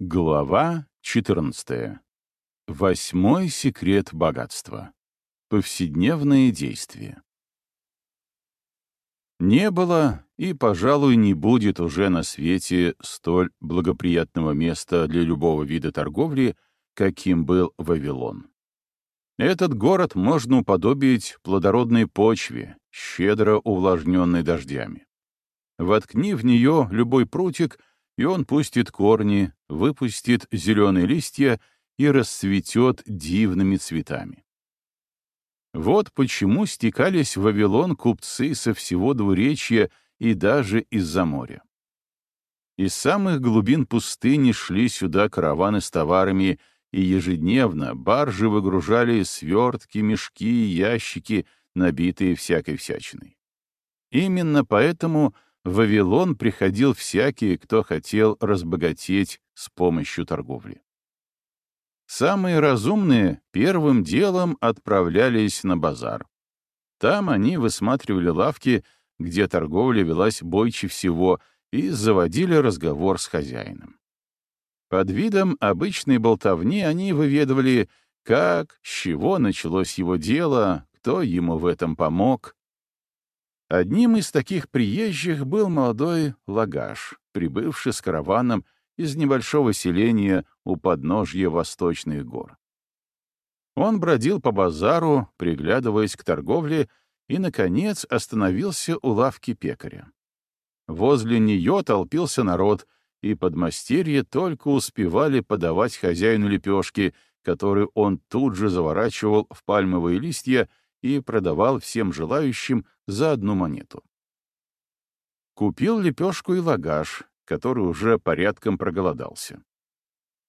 Глава 14. Восьмой секрет богатства. Повседневные действия. Не было и, пожалуй, не будет уже на свете столь благоприятного места для любого вида торговли, каким был Вавилон. Этот город можно уподобить плодородной почве, щедро увлажненной дождями. Воткни в нее любой прутик — и он пустит корни, выпустит зеленые листья и расцветет дивными цветами. Вот почему стекались в Вавилон купцы со всего двуречья и даже из-за моря. Из самых глубин пустыни шли сюда караваны с товарами, и ежедневно баржи выгружали свертки, мешки и ящики, набитые всякой всячиной. Именно поэтому — в Вавилон приходил всякий, кто хотел разбогатеть с помощью торговли. Самые разумные первым делом отправлялись на базар. Там они высматривали лавки, где торговля велась бойче всего, и заводили разговор с хозяином. Под видом обычной болтовни они выведывали, как, с чего началось его дело, кто ему в этом помог, Одним из таких приезжих был молодой лагаш, прибывший с караваном из небольшого селения у подножья восточных гор. Он бродил по базару, приглядываясь к торговле, и, наконец, остановился у лавки пекаря. Возле нее толпился народ, и подмастерье только успевали подавать хозяину лепешки, которые он тут же заворачивал в пальмовые листья и продавал всем желающим за одну монету. Купил лепешку и лагаш, который уже порядком проголодался.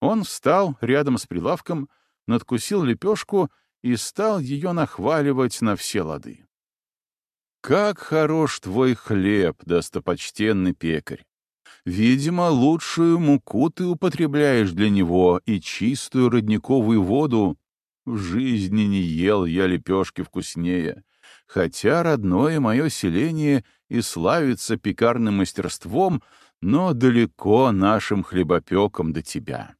Он встал рядом с прилавком, надкусил лепешку и стал ее нахваливать на все лады. «Как хорош твой хлеб, достопочтенный пекарь! Видимо, лучшую муку ты употребляешь для него и чистую родниковую воду, в жизни не ел я лепешки вкуснее, хотя родное мое селение и славится пекарным мастерством, но далеко нашим хлебопекам до тебя.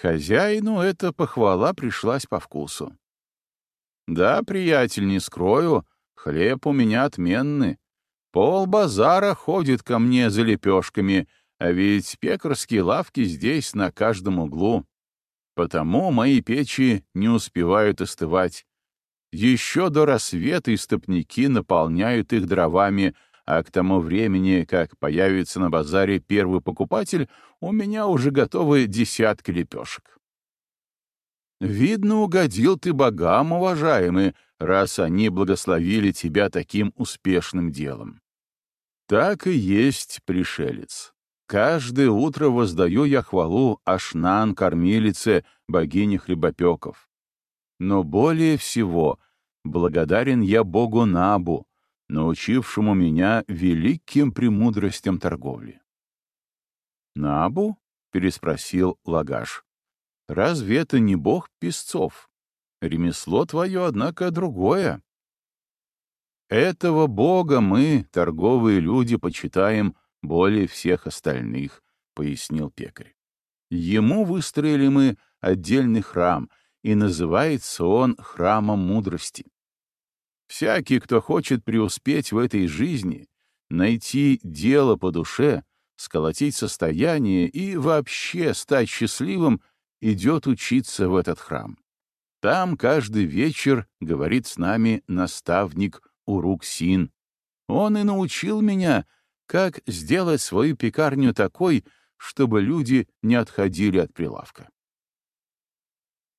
Хозяину эта похвала пришлась по вкусу. Да, приятель, не скрою, хлеб у меня отменный. Пол базара ходит ко мне за лепешками, а ведь пекарские лавки здесь на каждом углу. Потому мои печи не успевают остывать. Еще до рассвета истопники наполняют их дровами, а к тому времени, как появится на базаре первый покупатель, у меня уже готовы десятки лепешек. Видно, угодил ты богам, уважаемый, раз они благословили тебя таким успешным делом. Так и есть, пришелец. Каждое утро воздаю я хвалу Ашнан, кормилице, богине хлебопеков. Но более всего благодарен я Богу Набу, научившему меня великим премудростям торговли. «Набу?» — переспросил Лагаш. «Разве это не бог песцов? Ремесло твое, однако, другое. Этого бога мы, торговые люди, почитаем более всех остальных, — пояснил пекарь. Ему выстроили мы отдельный храм, и называется он храмом мудрости. Всякий, кто хочет преуспеть в этой жизни, найти дело по душе, сколотить состояние и вообще стать счастливым, идет учиться в этот храм. Там каждый вечер говорит с нами наставник Урук-Син. Он и научил меня как сделать свою пекарню такой, чтобы люди не отходили от прилавка.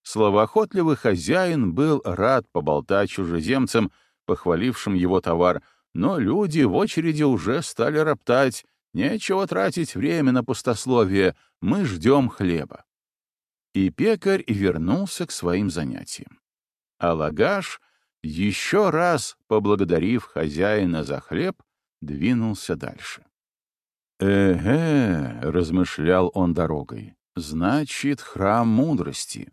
Словоохотливый хозяин был рад поболтать чужеземцам, похвалившим его товар, но люди в очереди уже стали роптать. Нечего тратить время на пустословие, мы ждем хлеба. И пекарь вернулся к своим занятиям. А лагаш, еще раз поблагодарив хозяина за хлеб, двинулся дальше. «Эге», — размышлял он дорогой, — «значит, храм мудрости.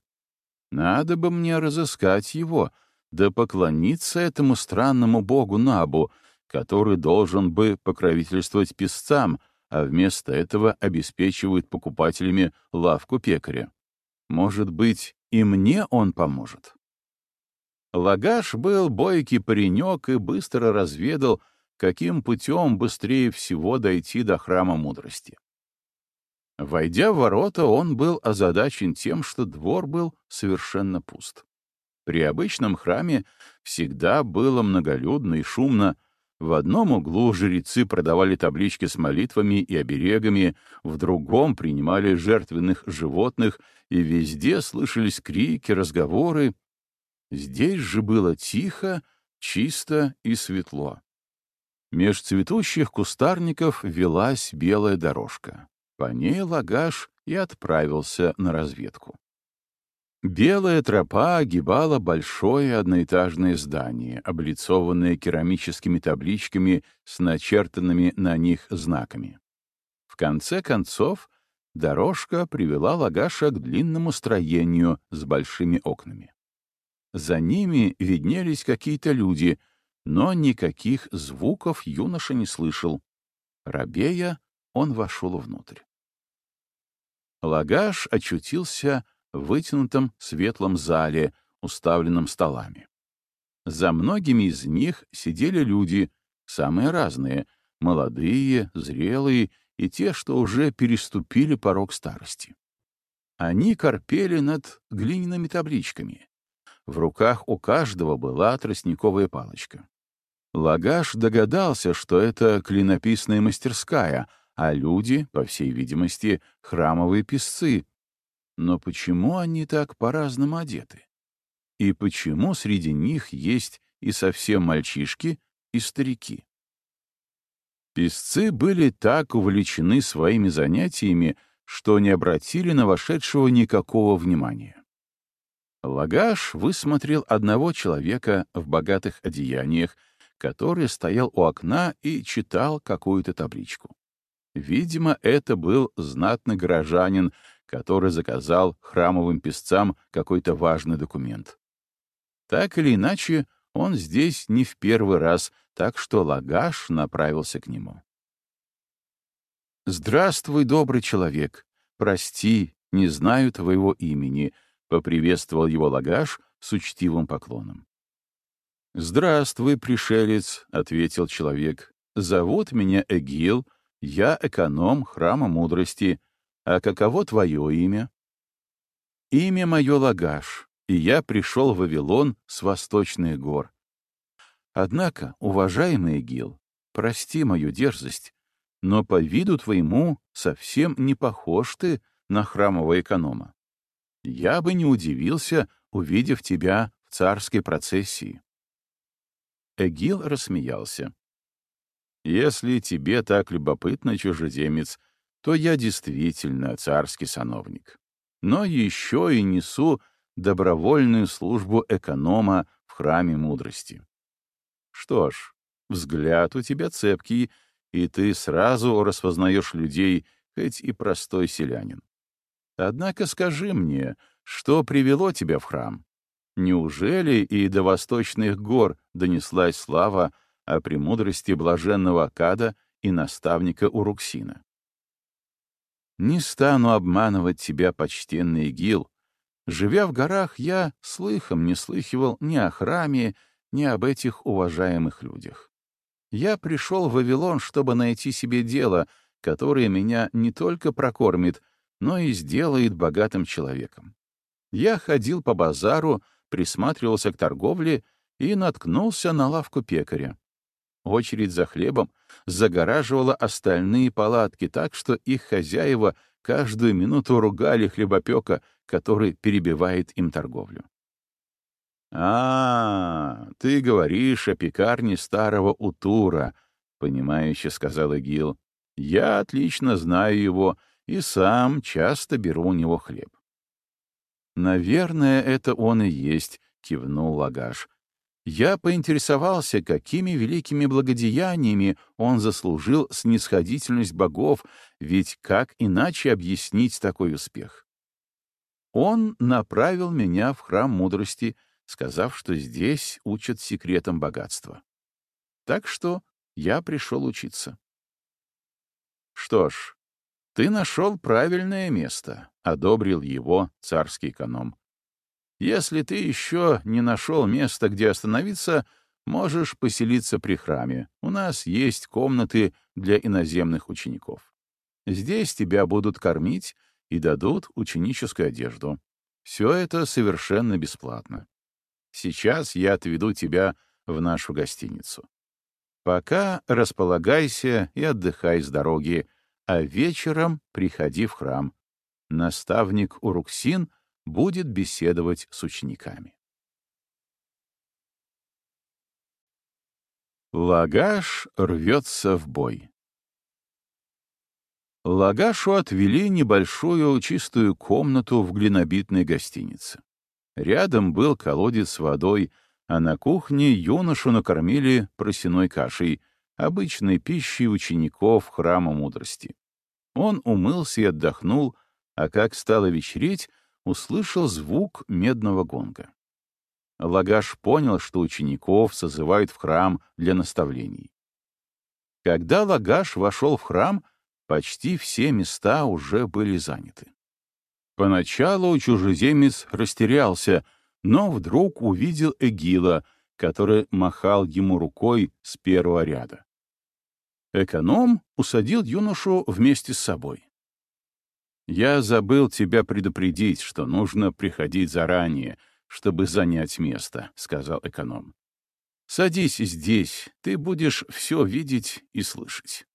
Надо бы мне разыскать его, да поклониться этому странному богу Набу, который должен бы покровительствовать песцам, а вместо этого обеспечивают покупателями лавку пекаря. Может быть, и мне он поможет? Лагаш был бойкий паренек и быстро разведал, каким путем быстрее всего дойти до храма мудрости. Войдя в ворота, он был озадачен тем, что двор был совершенно пуст. При обычном храме всегда было многолюдно и шумно, в одном углу жрецы продавали таблички с молитвами и оберегами, в другом принимали жертвенных животных, и везде слышались крики, разговоры. Здесь же было тихо, чисто и светло. Меж цветущих кустарников велась белая дорожка. По ней Лагаш и отправился на разведку. Белая тропа огибала большое одноэтажное здание, облицованное керамическими табличками с начертанными на них знаками. В конце концов, дорожка привела Лагаша к длинному строению с большими окнами. За ними виднелись какие-то люди, но никаких звуков юноша не слышал. Рабея он вошел внутрь. Лагаш очутился в вытянутом светлом зале, уставленном столами. За многими из них сидели люди, самые разные, молодые, зрелые и те, что уже переступили порог старости. Они корпели над глиняными табличками. В руках у каждого была тростниковая палочка. Лагаш догадался, что это клинописная мастерская, а люди, по всей видимости, храмовые писцы, но почему они так по-разному одеты? И почему среди них есть и совсем мальчишки, и старики? Песцы были так увлечены своими занятиями, что не обратили на вошедшего никакого внимания. Лагаш высмотрел одного человека в богатых одеяниях, который стоял у окна и читал какую-то табличку. Видимо, это был знатный горожанин, который заказал храмовым песцам какой-то важный документ. Так или иначе, он здесь не в первый раз, так что Лагаш направился к нему. «Здравствуй, добрый человек. Прости, не знаю твоего имени», — поприветствовал его Лагаш с учтивым поклоном. «Здравствуй, пришелец», — ответил человек. «Зовут меня Эгил, я эконом храма мудрости. А каково твое имя? Имя мое Лагаш, и я пришел в Вавилон с восточных гор. Однако, уважаемый Гил, прости мою дерзость, но по виду твоему совсем не похож ты на храмового эконома. Я бы не удивился, увидев тебя в царской процессии. Эгил рассмеялся. «Если тебе так любопытно, чужеземец, то я действительно царский сановник. Но еще и несу добровольную службу эконома в храме мудрости. Что ж, взгляд у тебя цепкий, и ты сразу распознаешь людей, хоть и простой селянин. Однако скажи мне, что привело тебя в храм? Неужели и до восточных гор донеслась слава о премудрости блаженного Акада и наставника Уруксина? Не стану обманывать тебя, почтенный Гил. Живя в горах, я слыхом не слыхивал ни о храме, ни об этих уважаемых людях. Я пришел в Вавилон, чтобы найти себе дело, которое меня не только прокормит, но и сделает богатым человеком. Я ходил по базару, присматривался к торговле и наткнулся на лавку пекаря. Очередь за хлебом загораживала остальные палатки так, что их хозяева каждую минуту ругали хлебопека, который перебивает им торговлю. «А, ты говоришь о пекарне старого Утура», — понимающе сказал Игил. «Я отлично знаю его и сам часто беру у него хлеб». «Наверное, это он и есть», — кивнул Лагаш я поинтересовался, какими великими благодеяниями он заслужил снисходительность богов, ведь как иначе объяснить такой успех? Он направил меня в храм мудрости, сказав, что здесь учат секретам богатства. Так что я пришел учиться. Что ж, ты нашел правильное место, — одобрил его царский эконом. Если ты еще не нашел места, где остановиться, можешь поселиться при храме. У нас есть комнаты для иноземных учеников. Здесь тебя будут кормить и дадут ученическую одежду. Все это совершенно бесплатно. Сейчас я отведу тебя в нашу гостиницу. Пока располагайся и отдыхай с дороги, а вечером приходи в храм. Наставник Уруксин будет беседовать с учениками. Лагаш рвется в бой. Лагашу отвели небольшую чистую комнату в глинобитной гостинице. Рядом был колодец с водой, а на кухне юношу накормили просеной кашей, обычной пищей учеников храма мудрости. Он умылся и отдохнул, а как стало вечереть, услышал звук медного гонга. Лагаш понял, что учеников созывают в храм для наставлений. Когда Лагаш вошел в храм, почти все места уже были заняты. Поначалу чужеземец растерялся, но вдруг увидел Эгила, который махал ему рукой с первого ряда. Эконом усадил юношу вместе с собой. «Я забыл тебя предупредить, что нужно приходить заранее, чтобы занять место», — сказал эконом. «Садись здесь, ты будешь все видеть и слышать».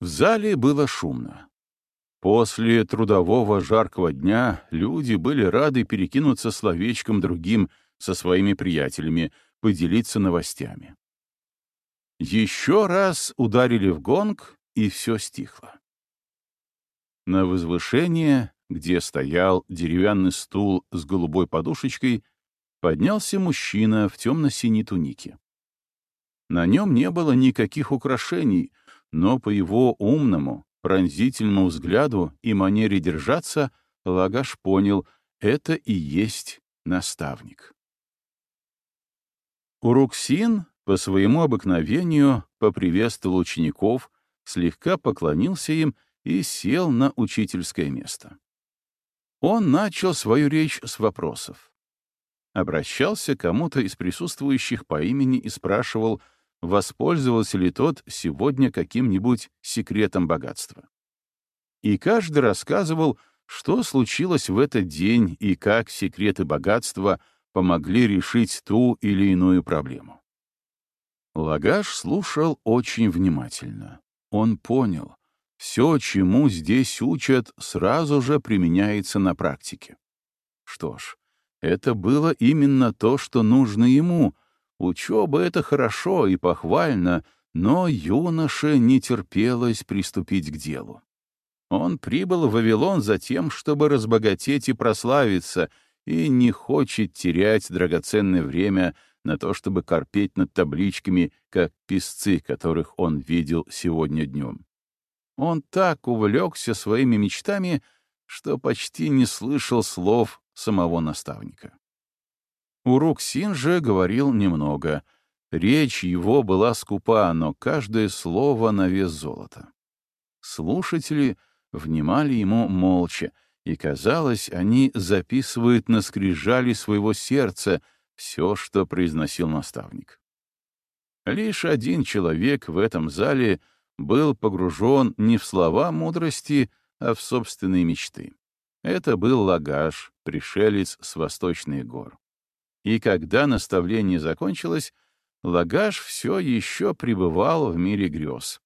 В зале было шумно. После трудового жаркого дня люди были рады перекинуться словечком другим со своими приятелями, поделиться новостями. Еще раз ударили в гонг, и все стихло. На возвышение, где стоял деревянный стул с голубой подушечкой, поднялся мужчина в темно-синей тунике. На нем не было никаких украшений, но по его умному, пронзительному взгляду и манере держаться Лагаш понял — это и есть наставник. Уруксин по своему обыкновению поприветствовал учеников, слегка поклонился им и сел на учительское место. Он начал свою речь с вопросов. Обращался к кому-то из присутствующих по имени и спрашивал — воспользовался ли тот сегодня каким-нибудь секретом богатства. И каждый рассказывал, что случилось в этот день и как секреты богатства помогли решить ту или иную проблему. Лагаш слушал очень внимательно. Он понял, все, чему здесь учат, сразу же применяется на практике. Что ж, это было именно то, что нужно ему — Учеба — это хорошо и похвально, но юноше не терпелось приступить к делу. Он прибыл в Вавилон за тем, чтобы разбогатеть и прославиться, и не хочет терять драгоценное время на то, чтобы корпеть над табличками, как писцы, которых он видел сегодня днем. Он так увлекся своими мечтами, что почти не слышал слов самого наставника. Уруксин же говорил немного. Речь его была скупа, но каждое слово на вес золота. Слушатели внимали ему молча, и, казалось, они записывают на скрижали своего сердца все, что произносил наставник. Лишь один человек в этом зале был погружен не в слова мудрости, а в собственные мечты. Это был Лагаш, пришелец с восточных гор. И когда наставление закончилось, Лагаш все еще пребывал в мире грез.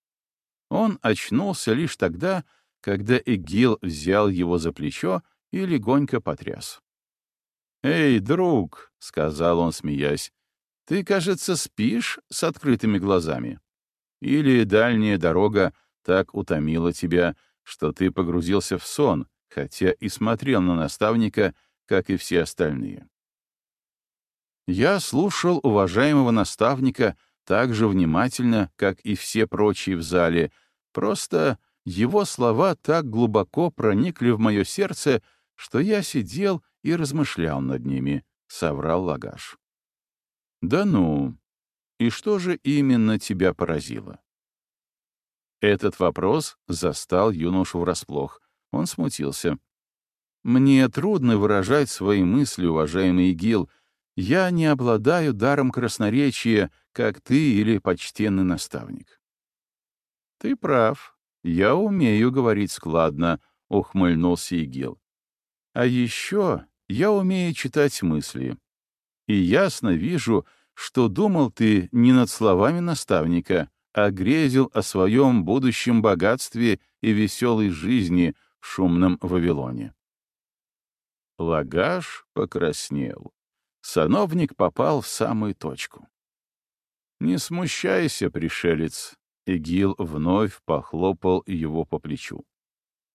Он очнулся лишь тогда, когда Эгил взял его за плечо и легонько потряс. «Эй, друг», — сказал он, смеясь, — «ты, кажется, спишь с открытыми глазами? Или дальняя дорога так утомила тебя, что ты погрузился в сон, хотя и смотрел на наставника, как и все остальные?» Я слушал уважаемого наставника так же внимательно, как и все прочие в зале, просто его слова так глубоко проникли в мое сердце, что я сидел и размышлял над ними, — соврал Лагаш. «Да ну! И что же именно тебя поразило?» Этот вопрос застал юношу врасплох. Он смутился. «Мне трудно выражать свои мысли, уважаемый Гил. Я не обладаю даром красноречия, как ты или почтенный наставник». «Ты прав. Я умею говорить складно», — ухмыльнулся Игил. «А еще я умею читать мысли. И ясно вижу, что думал ты не над словами наставника, а грезил о своем будущем богатстве и веселой жизни в шумном Вавилоне. Лагаш покраснел. Сановник попал в самую точку. «Не смущайся, пришелец», — Игил вновь похлопал его по плечу.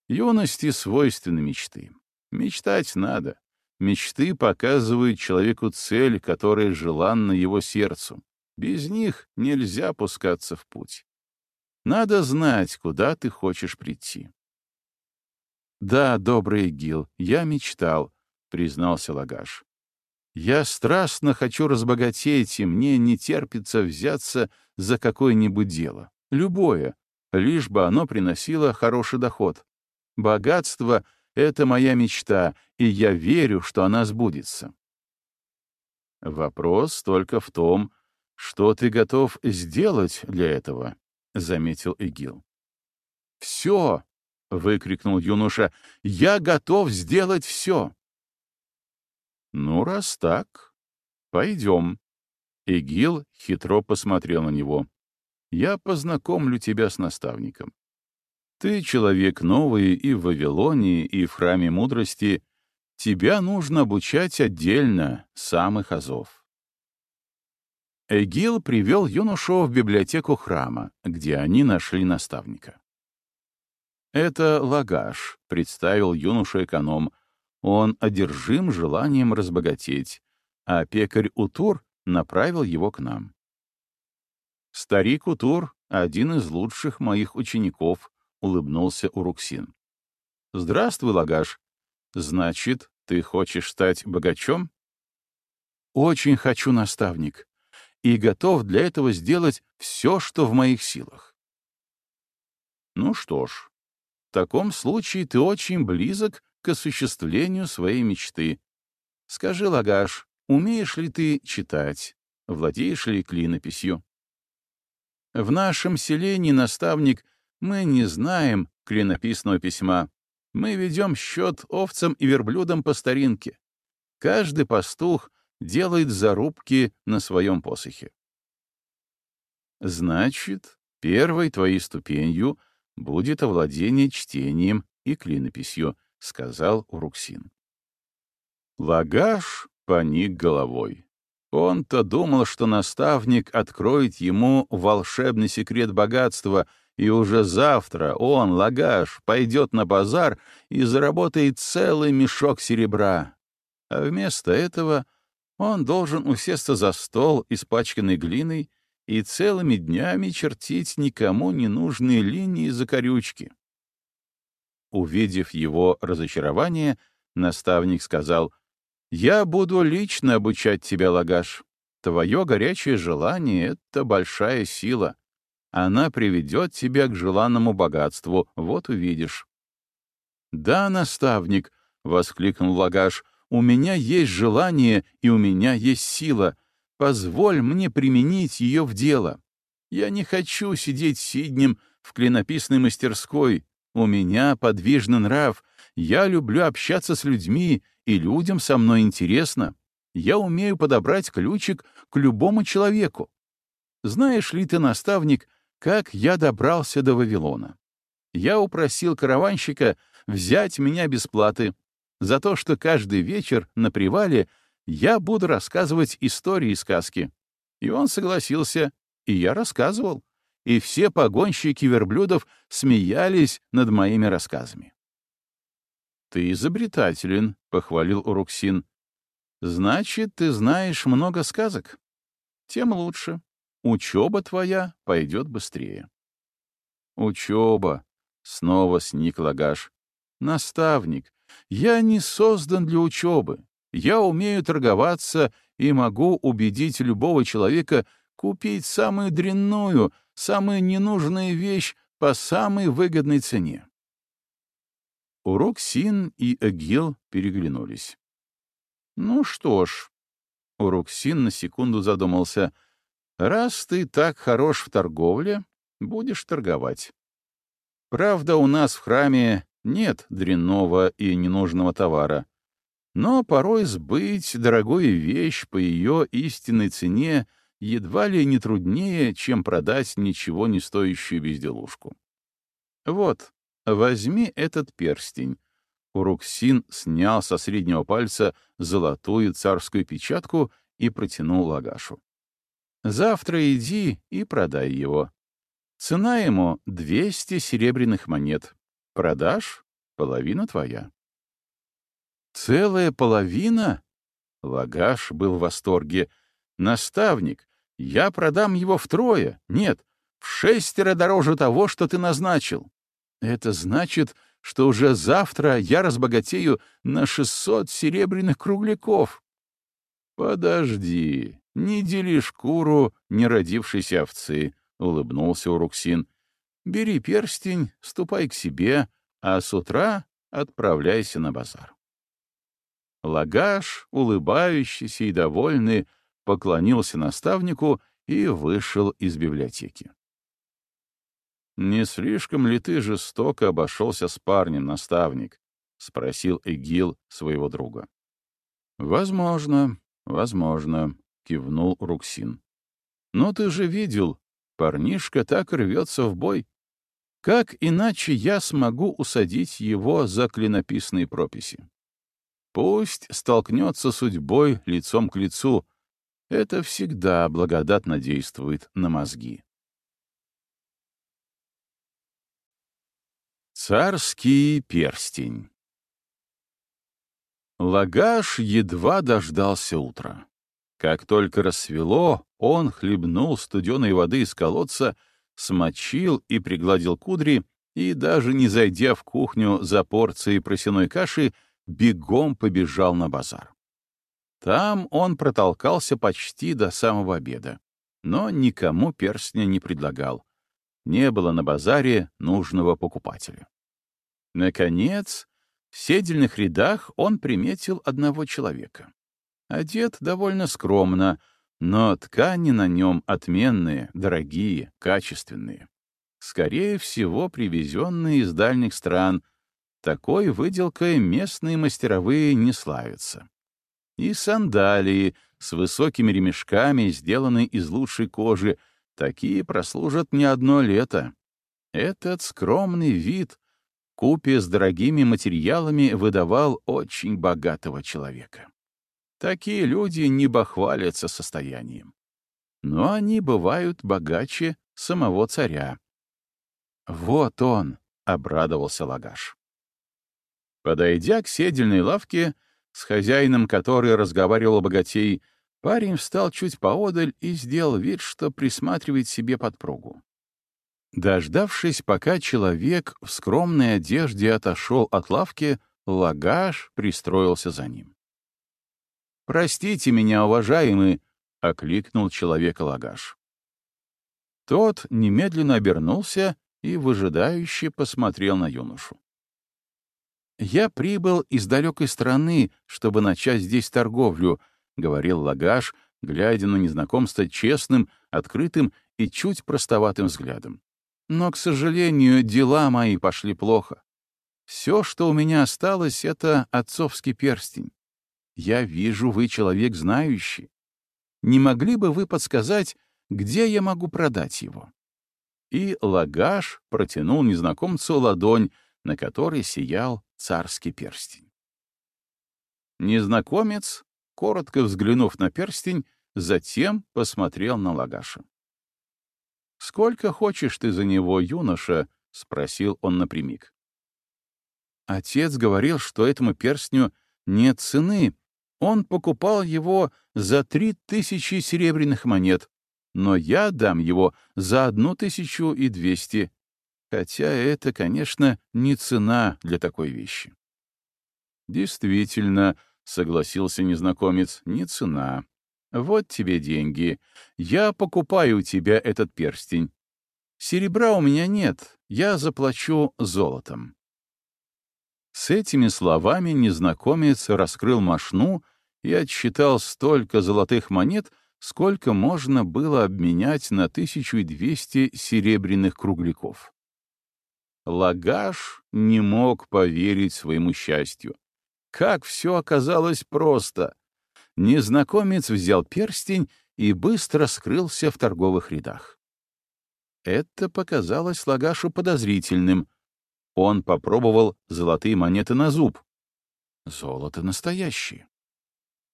«Юности свойственны мечты. Мечтать надо. Мечты показывают человеку цель, которая желанна его сердцу. Без них нельзя пускаться в путь. Надо знать, куда ты хочешь прийти. «Да, добрый Гил, я мечтал», — признался Лагаш. «Я страстно хочу разбогатеть, и мне не терпится взяться за какое-нибудь дело. Любое, лишь бы оно приносило хороший доход. Богатство — это моя мечта, и я верю, что она сбудется». Вопрос только в том, «Что ты готов сделать для этого?» — заметил Игил. «Все!» — выкрикнул юноша. «Я готов сделать все!» «Ну, раз так, пойдем». Игил хитро посмотрел на него. «Я познакомлю тебя с наставником. Ты человек новый и в Вавилоне, и в Храме Мудрости. Тебя нужно обучать отдельно, самых азов. Эгил привел юношу в библиотеку храма, где они нашли наставника. «Это Лагаш», — представил юноша эконом. Он одержим желанием разбогатеть, а пекарь Утур направил его к нам. «Старик Утур — один из лучших моих учеников», — улыбнулся Уруксин. «Здравствуй, Лагаш. Значит, ты хочешь стать богачом?» «Очень хочу, наставник и готов для этого сделать все, что в моих силах. Ну что ж, в таком случае ты очень близок к осуществлению своей мечты. Скажи, Лагаш, умеешь ли ты читать, владеешь ли клинописью? В нашем селении, наставник, мы не знаем клинописного письма. Мы ведем счет овцам и верблюдам по старинке. Каждый пастух делает зарубки на своем посохе. Значит, первой твоей ступенью будет овладение чтением и клинописью, — сказал Уруксин. Лагаш поник головой. Он-то думал, что наставник откроет ему волшебный секрет богатства, и уже завтра он, Лагаш, пойдет на базар и заработает целый мешок серебра. А вместо этого — он должен усесться за стол, испачканный глиной, и целыми днями чертить никому не нужные линии закорючки. Увидев его разочарование, наставник сказал, «Я буду лично обучать тебя, Лагаш. Твое горячее желание — это большая сила. Она приведет тебя к желанному богатству, вот увидишь». «Да, наставник», — воскликнул Лагаш, — у меня есть желание и у меня есть сила. Позволь мне применить ее в дело. Я не хочу сидеть сиднем в клинописной мастерской. У меня подвижный нрав. Я люблю общаться с людьми, и людям со мной интересно. Я умею подобрать ключик к любому человеку. Знаешь ли ты, наставник, как я добрался до Вавилона? Я упросил караванщика взять меня без платы, за то, что каждый вечер на привале я буду рассказывать истории и сказки. И он согласился, и я рассказывал. И все погонщики верблюдов смеялись над моими рассказами. «Ты изобретателен», — похвалил Уруксин. «Значит, ты знаешь много сказок? Тем лучше. Учеба твоя пойдет быстрее». «Учеба», — снова сник Лагаш. «Наставник, я не создан для учебы. Я умею торговаться и могу убедить любого человека купить самую дрянную, самую ненужную вещь, по самой выгодной цене. Уроксин и Эгил переглянулись. «Ну что ж», — Уроксин на секунду задумался, — «раз ты так хорош в торговле, будешь торговать. Правда, у нас в храме нет дрянного и ненужного товара, но порой сбыть дорогую вещь по ее истинной цене едва ли не труднее, чем продать ничего не стоящую безделушку. Вот, возьми этот перстень. Уруксин снял со среднего пальца золотую царскую печатку и протянул Лагашу. Завтра иди и продай его. Цена ему — 200 серебряных монет. Продашь — половина твоя. Целая половина? Лагаш был в восторге. Наставник, я продам его втрое, нет, в шестеро дороже того, что ты назначил. Это значит, что уже завтра я разбогатею на шестьсот серебряных кругляков. Подожди, не дели шкуру неродившейся овцы, — улыбнулся Уруксин. Бери перстень, ступай к себе, а с утра отправляйся на базар. Лагаш, улыбающийся и довольный, поклонился наставнику и вышел из библиотеки. «Не слишком ли ты жестоко обошелся с парнем, наставник?» — спросил Эгил своего друга. «Возможно, возможно», — кивнул Руксин. «Но ты же видел, парнишка так рвется в бой. Как иначе я смогу усадить его за клинописные прописи? Пусть столкнется судьбой лицом к лицу, это всегда благодатно действует на мозги. Царский перстень Лагаш едва дождался утра. Как только рассвело, он хлебнул студеной воды из колодца, смочил и пригладил кудри, и, даже не зайдя в кухню за порцией просяной каши, бегом побежал на базар. Там он протолкался почти до самого обеда, но никому перстня не предлагал. Не было на базаре нужного покупателя. Наконец, в седельных рядах он приметил одного человека. Одет довольно скромно, но ткани на нем отменные, дорогие, качественные. Скорее всего, привезенные из дальних стран. Такой выделкой местные мастеровые не славятся и сандалии с высокими ремешками, сделанные из лучшей кожи, такие прослужат не одно лето. Этот скромный вид, купе с дорогими материалами, выдавал очень богатого человека. Такие люди не бахвалятся состоянием. Но они бывают богаче самого царя. «Вот он!» — обрадовался Лагаш. Подойдя к седельной лавке, с хозяином который разговаривал богатей, парень встал чуть поодаль и сделал вид, что присматривает себе подпругу. Дождавшись, пока человек в скромной одежде отошел от лавки, Лагаш пристроился за ним. «Простите меня, уважаемый!» — окликнул человека Лагаш. Тот немедленно обернулся и выжидающе посмотрел на юношу. «Я прибыл из далекой страны, чтобы начать здесь торговлю», — говорил Лагаш, глядя на незнакомство честным, открытым и чуть простоватым взглядом. «Но, к сожалению, дела мои пошли плохо. Все, что у меня осталось, — это отцовский перстень. Я вижу, вы человек знающий. Не могли бы вы подсказать, где я могу продать его?» И Лагаш протянул незнакомцу ладонь, на которой сиял царский перстень. Незнакомец, коротко взглянув на перстень, затем посмотрел на Лагаша. «Сколько хочешь ты за него, юноша?» — спросил он напрямик. Отец говорил, что этому перстню нет цены. Он покупал его за три тысячи серебряных монет, но я дам его за одну тысячу и двести. Хотя это, конечно, не цена для такой вещи. Действительно, согласился незнакомец, не цена. Вот тебе деньги. Я покупаю у тебя этот перстень. Серебра у меня нет, я заплачу золотом». С этими словами незнакомец раскрыл мошну и отсчитал столько золотых монет, сколько можно было обменять на 1200 серебряных кругляков. Лагаш не мог поверить своему счастью. Как все оказалось просто! Незнакомец взял перстень и быстро скрылся в торговых рядах. Это показалось Лагашу подозрительным. Он попробовал золотые монеты на зуб. Золото настоящее.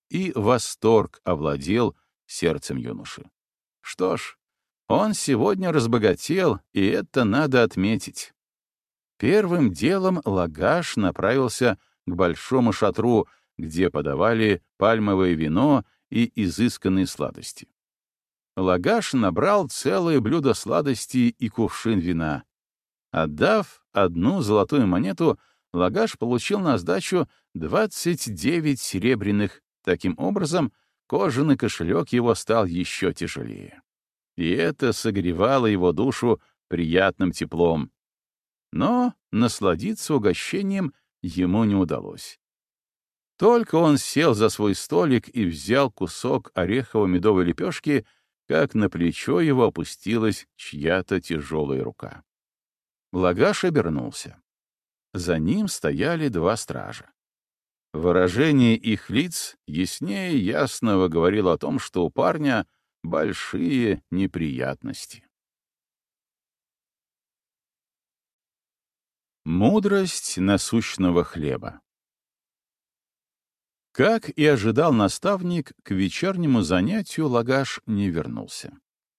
И восторг овладел сердцем юноши. Что ж, он сегодня разбогател, и это надо отметить. Первым делом Лагаш направился к большому шатру, где подавали пальмовое вино и изысканные сладости. Лагаш набрал целое блюдо сладостей и кувшин вина. Отдав одну золотую монету, Лагаш получил на сдачу 29 серебряных. Таким образом, кожаный кошелек его стал еще тяжелее. И это согревало его душу приятным теплом. Но насладиться угощением ему не удалось. Только он сел за свой столик и взял кусок орехово-медовой лепешки, как на плечо его опустилась чья-то тяжелая рука. Лагаш обернулся. За ним стояли два стража. Выражение их лиц яснее ясного говорило о том, что у парня большие неприятности. Мудрость насущного хлеба Как и ожидал наставник, к вечернему занятию Лагаш не вернулся.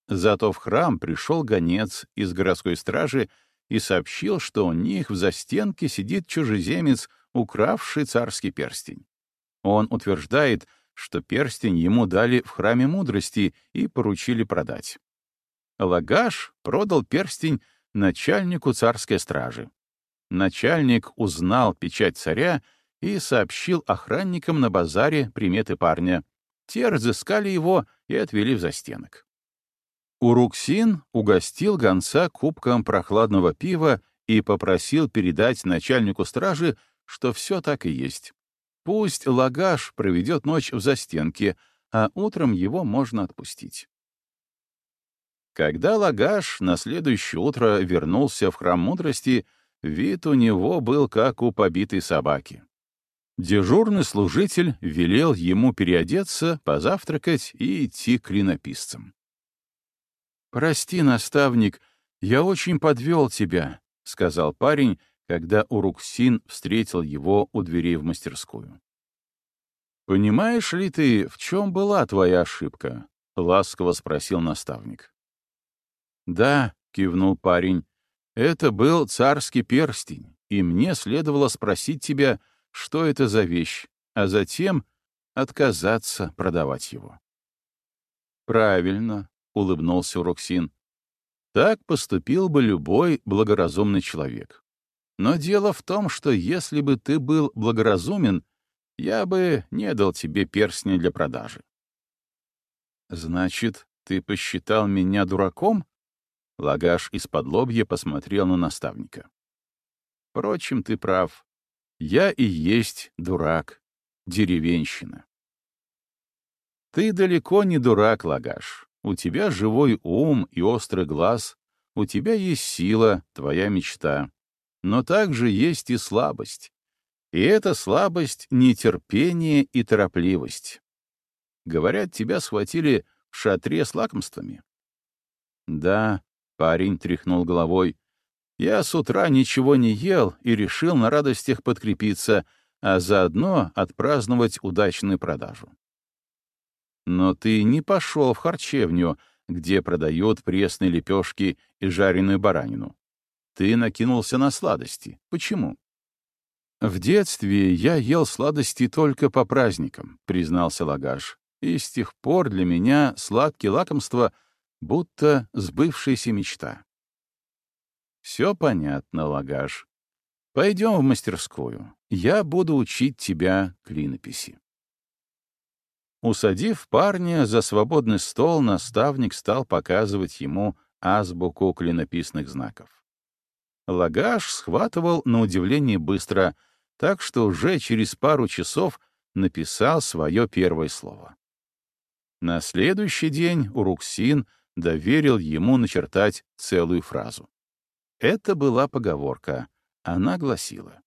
Зато в храм пришел гонец из городской стражи и сообщил, что у них в застенке сидит чужеземец, укравший царский перстень. Он утверждает, что перстень ему дали в храме мудрости и поручили продать. Лагаш продал перстень начальнику царской стражи. Начальник узнал печать царя и сообщил охранникам на базаре приметы парня. Те разыскали его и отвели в застенок. Уруксин угостил гонца кубком прохладного пива и попросил передать начальнику стражи, что все так и есть. Пусть Лагаш проведет ночь в застенке, а утром его можно отпустить. Когда Лагаш на следующее утро вернулся в храм мудрости, вид у него был как у побитой собаки. Дежурный служитель велел ему переодеться, позавтракать и идти к клинописцам. «Прости, наставник, я очень подвел тебя», — сказал парень, когда Уруксин встретил его у дверей в мастерскую. «Понимаешь ли ты, в чем была твоя ошибка?» — ласково спросил наставник. «Да», — кивнул парень, — «это был царский перстень, и мне следовало спросить тебя, что это за вещь, а затем отказаться продавать его». «Правильно», — улыбнулся Уруксин. «Так поступил бы любой благоразумный человек. Но дело в том, что если бы ты был благоразумен, я бы не дал тебе перстня для продажи. Значит, ты посчитал меня дураком? Лагаш из-под лобья посмотрел на наставника. Впрочем, ты прав. Я и есть дурак, деревенщина. Ты далеко не дурак, Лагаш. У тебя живой ум и острый глаз, у тебя есть сила, твоя мечта но также есть и слабость. И эта слабость — нетерпение и торопливость. Говорят, тебя схватили в шатре с лакомствами. Да, парень тряхнул головой. Я с утра ничего не ел и решил на радостях подкрепиться, а заодно отпраздновать удачную продажу. Но ты не пошел в харчевню, где продают пресные лепешки и жареную баранину. Ты накинулся на сладости. Почему? В детстве я ел сладости только по праздникам, признался Лагаш. И с тех пор для меня сладкие лакомства будто сбывшаяся мечта. Все понятно, Лагаш. Пойдем в мастерскую. Я буду учить тебя клинописи. Усадив парня за свободный стол, наставник стал показывать ему азбуку клинописных знаков. Лагаш схватывал на удивление быстро, так что уже через пару часов написал свое первое слово. На следующий день Уруксин доверил ему начертать целую фразу. Это была поговорка. Она гласила.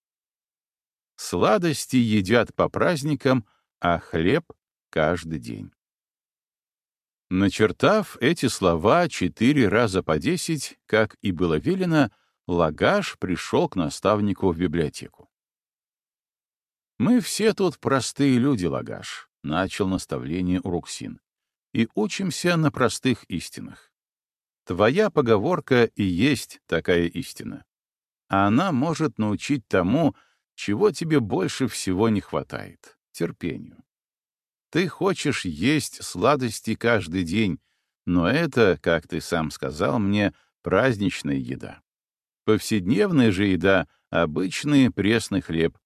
«Сладости едят по праздникам, а хлеб — каждый день». Начертав эти слова четыре раза по десять, как и было велено, Лагаш пришел к наставнику в библиотеку. «Мы все тут простые люди, Лагаш», — начал наставление Уруксин, «и учимся на простых истинах. Твоя поговорка и есть такая истина. А она может научить тому, чего тебе больше всего не хватает — терпению. Ты хочешь есть сладости каждый день, но это, как ты сам сказал мне, праздничная еда. Повседневная же еда — обычный пресный хлеб.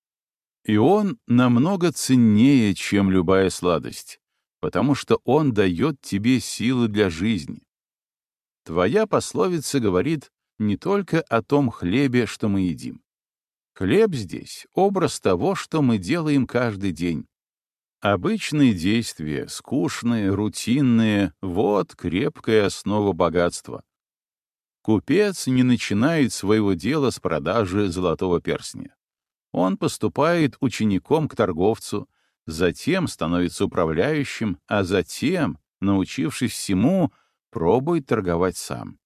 И он намного ценнее, чем любая сладость, потому что он дает тебе силы для жизни. Твоя пословица говорит не только о том хлебе, что мы едим. Хлеб здесь — образ того, что мы делаем каждый день. Обычные действия, скучные, рутинные — вот крепкая основа богатства. Купец не начинает своего дела с продажи золотого перстня. Он поступает учеником к торговцу, затем становится управляющим, а затем, научившись всему, пробует торговать сам.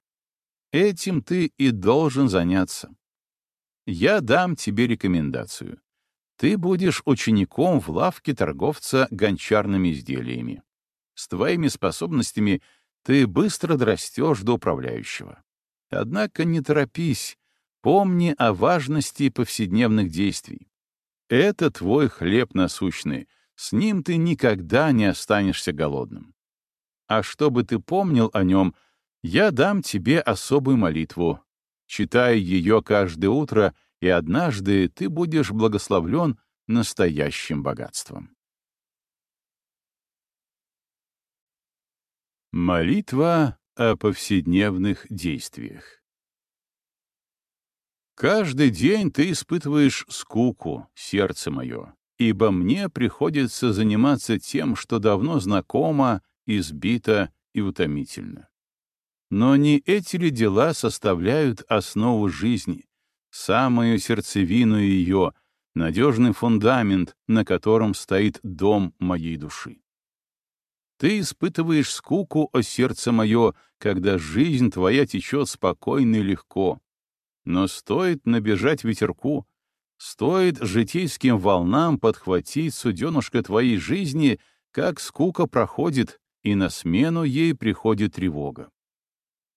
Этим ты и должен заняться. Я дам тебе рекомендацию. Ты будешь учеником в лавке торговца гончарными изделиями. С твоими способностями ты быстро дорастешь до управляющего. Однако не торопись, помни о важности повседневных действий. Это твой хлеб насущный, с ним ты никогда не останешься голодным. А чтобы ты помнил о нем, я дам тебе особую молитву. Читай ее каждое утро, и однажды ты будешь благословлен настоящим богатством. Молитва о повседневных действиях. Каждый день ты испытываешь скуку, сердце мое, ибо мне приходится заниматься тем, что давно знакомо, избито и утомительно. Но не эти ли дела составляют основу жизни, самую сердцевину ее, надежный фундамент, на котором стоит дом моей души? Ты испытываешь скуку, о сердце мое, когда жизнь твоя течет спокойно и легко. Но стоит набежать ветерку, стоит житейским волнам подхватить суденушка твоей жизни, как скука проходит, и на смену ей приходит тревога.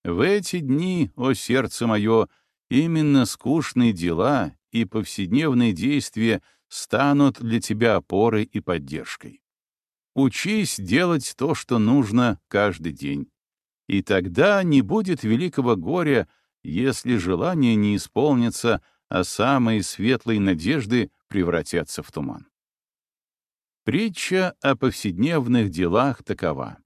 В эти дни, о сердце мое, именно скучные дела и повседневные действия станут для тебя опорой и поддержкой. Учись делать то, что нужно каждый день. И тогда не будет великого горя, если желание не исполнится, а самые светлые надежды превратятся в туман. Притча о повседневных делах такова.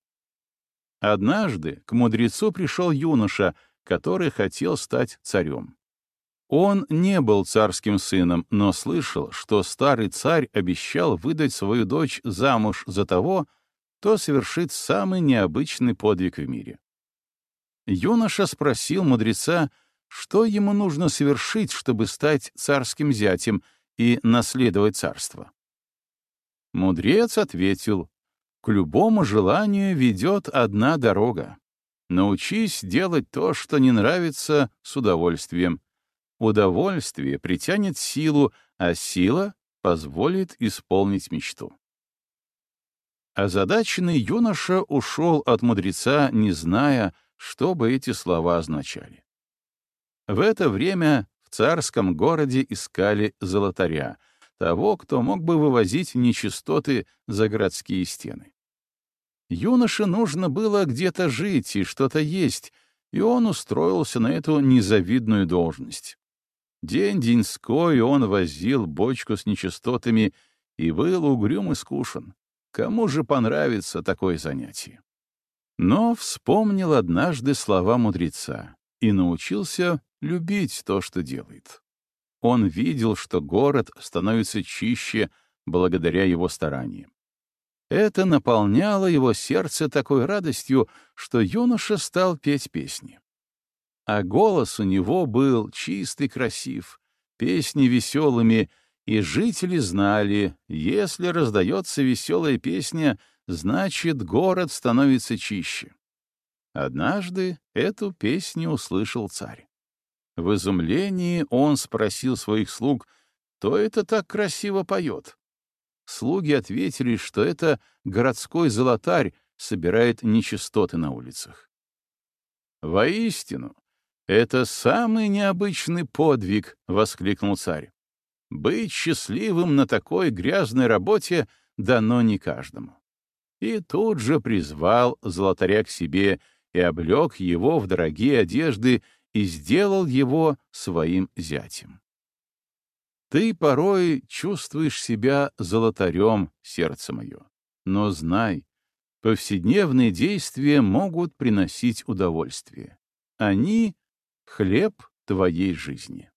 Однажды к мудрецу пришел юноша, который хотел стать царем. Он не был царским сыном, но слышал, что старый царь обещал выдать свою дочь замуж за того, кто совершит самый необычный подвиг в мире. Юноша спросил мудреца, что ему нужно совершить, чтобы стать царским зятем и наследовать царство. Мудрец ответил, «К любому желанию ведет одна дорога. Научись делать то, что не нравится, с удовольствием, Удовольствие притянет силу, а сила позволит исполнить мечту. Озадаченный юноша ушел от мудреца, не зная, что бы эти слова означали. В это время в царском городе искали золотаря, того, кто мог бы вывозить нечистоты за городские стены. Юноше нужно было где-то жить и что-то есть, и он устроился на эту незавидную должность. День-деньской он возил бочку с нечистотами и был угрюм и скушен. Кому же понравится такое занятие? Но вспомнил однажды слова мудреца и научился любить то, что делает. Он видел, что город становится чище благодаря его стараниям. Это наполняло его сердце такой радостью, что юноша стал петь песни. А голос у него был чистый, красив, песни веселыми, и жители знали, если раздается веселая песня, значит, город становится чище. Однажды эту песню услышал царь. В изумлении он спросил своих слуг, кто это так красиво поет. Слуги ответили, что это городской золотарь собирает нечистоты на улицах. «Воистину, это самый необычный подвиг!» — воскликнул царь. «Быть счастливым на такой грязной работе дано не каждому». И тут же призвал золотаря к себе и облег его в дорогие одежды и сделал его своим зятем. Ты порой чувствуешь себя золотарем, сердце мое. Но знай, повседневные действия могут приносить удовольствие. Они — хлеб твоей жизни.